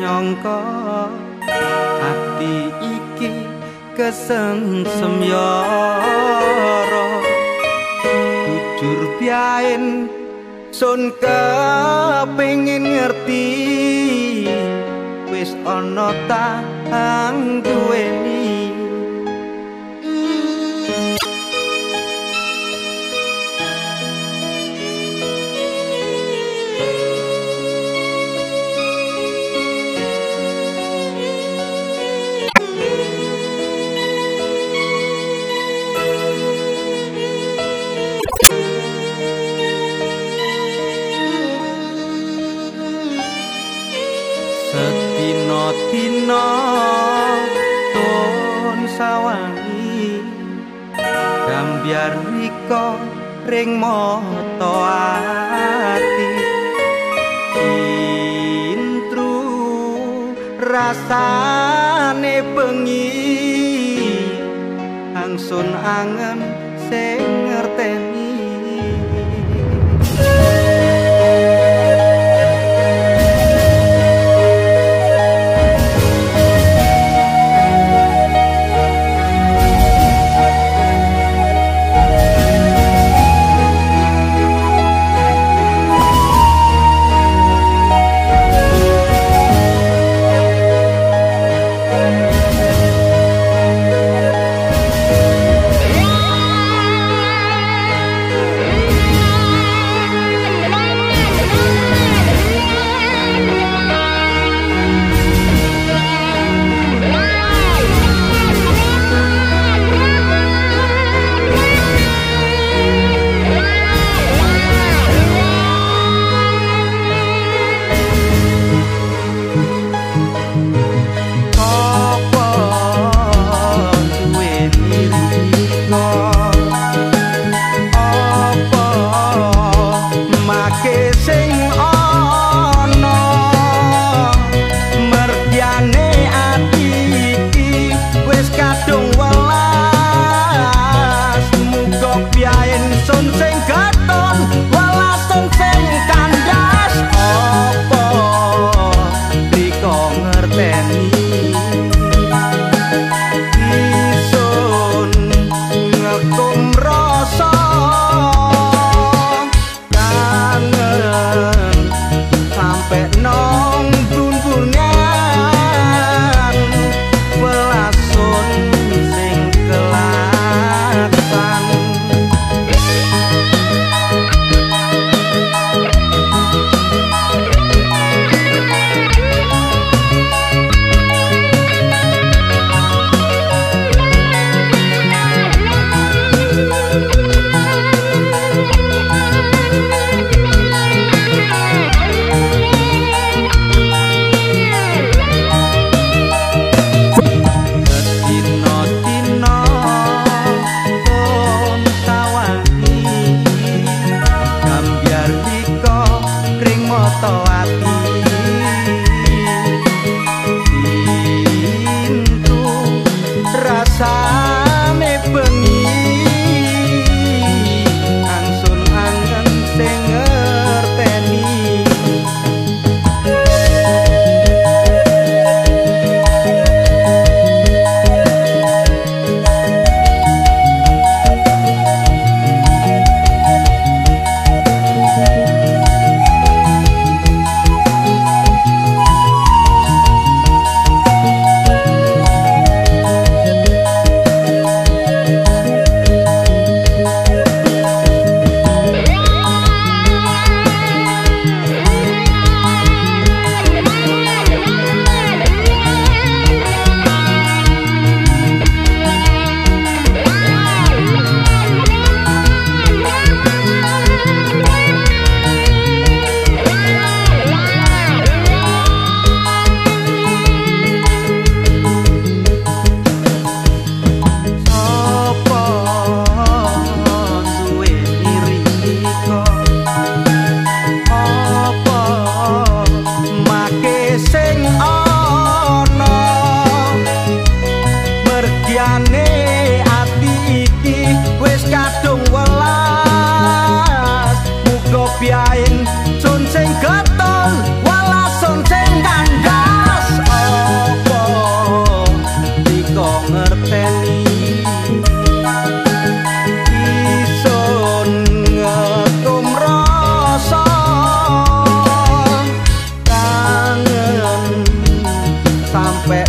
nyangka ati iki kesengsem yara jujur piyen sun kepengin ngerti wis ana ta duweni dina ton sawangi. Gambiar riko ring moto ati intru rasane bengi. Angsun angen sing ngerteni bagiane ati iki wis kadung welas. Muga piyain sun sing gotong welas sun sing kandhas opo iki ngerteni? Sampai